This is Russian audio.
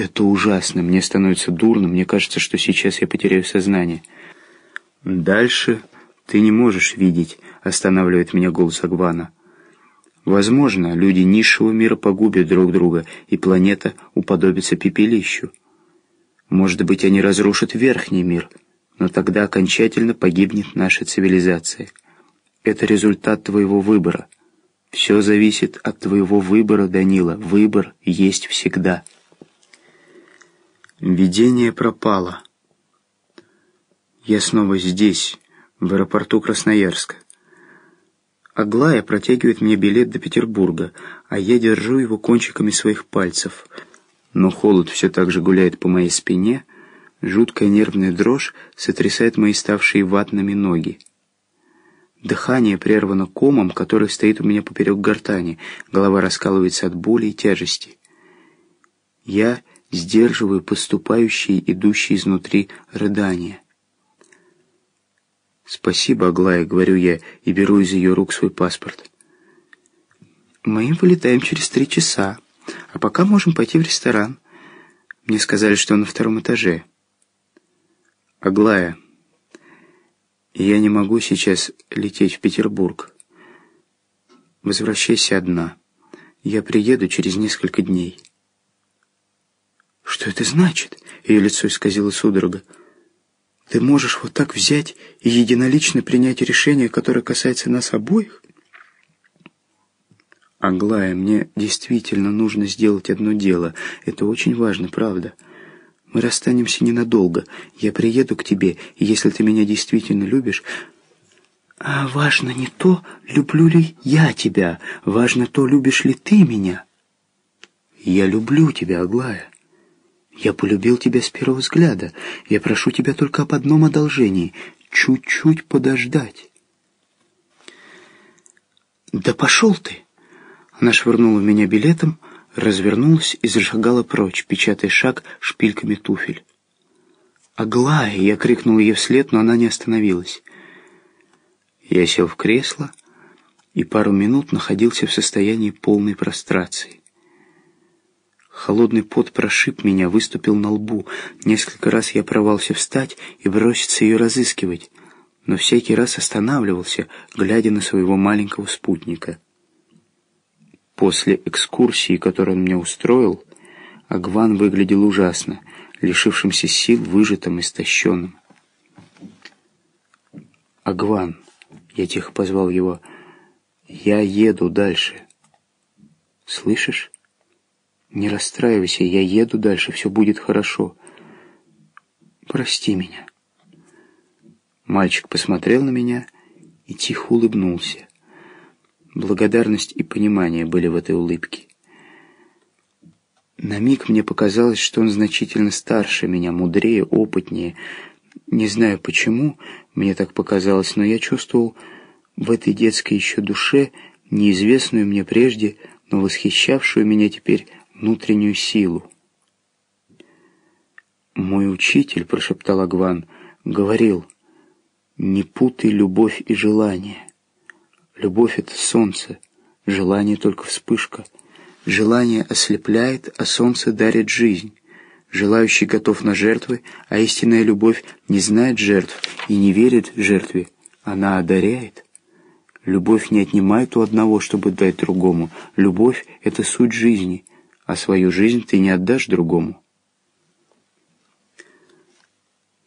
Это ужасно, мне становится дурно, мне кажется, что сейчас я потеряю сознание. Дальше ты не можешь видеть, останавливает меня голос Агвана. Возможно, люди низшего мира погубят друг друга, и планета уподобится пепелищу. Может быть, они разрушат верхний мир, но тогда окончательно погибнет наша цивилизация. Это результат твоего выбора. Все зависит от твоего выбора, Данила. Выбор есть всегда. Видение пропало. Я снова здесь, в аэропорту Красноярска. Аглая протягивает мне билет до Петербурга, а я держу его кончиками своих пальцев. Но холод все так же гуляет по моей спине, жуткая нервная дрожь сотрясает мои ставшие ватными ноги. Дыхание прервано комом, который стоит у меня поперек гортани, голова раскалывается от боли и тяжести. Я сдерживаю поступающие, идущие изнутри рыдания. «Спасибо, Аглая», — говорю я и беру из ее рук свой паспорт. «Мы вылетаем через три часа, а пока можем пойти в ресторан. Мне сказали, что он на втором этаже». «Аглая, я не могу сейчас лететь в Петербург. Возвращайся одна. Я приеду через несколько дней». «Что это значит?» — ее лицо исказило судорога. Ты можешь вот так взять и единолично принять решение, которое касается нас обоих? Аглая, мне действительно нужно сделать одно дело. Это очень важно, правда. Мы расстанемся ненадолго. Я приеду к тебе, и если ты меня действительно любишь... А важно не то, люблю ли я тебя. Важно то, любишь ли ты меня. Я люблю тебя, Аглая. Я полюбил тебя с первого взгляда. Я прошу тебя только об одном одолжении — чуть-чуть подождать. «Да пошел ты!» Она швырнула меня билетом, развернулась и зашагала прочь, печатая шаг шпильками туфель. «Аглая!» — я крикнул ей вслед, но она не остановилась. Я сел в кресло и пару минут находился в состоянии полной прострации. Холодный пот прошиб меня, выступил на лбу. Несколько раз я порвался встать и броситься ее разыскивать, но всякий раз останавливался, глядя на своего маленького спутника. После экскурсии, которую он мне устроил, Агван выглядел ужасно, лишившимся сил, выжатым, истощенным. «Агван», — я тихо позвал его, — «я еду дальше. Слышишь?» Не расстраивайся, я еду дальше, все будет хорошо. Прости меня. Мальчик посмотрел на меня и тихо улыбнулся. Благодарность и понимание были в этой улыбке. На миг мне показалось, что он значительно старше меня, мудрее, опытнее. Не знаю почему мне так показалось, но я чувствовал в этой детской еще душе, неизвестную мне прежде, но восхищавшую меня теперь внутреннюю силу. «Мой учитель», — прошептал Агван, — говорил, «не путай любовь и желание. Любовь — это солнце, желание — только вспышка. Желание ослепляет, а солнце дарит жизнь. Желающий готов на жертвы, а истинная любовь не знает жертв и не верит жертве. Она одаряет». Любовь не отнимает у одного, чтобы дать другому. Любовь — это суть жизни, а свою жизнь ты не отдашь другому.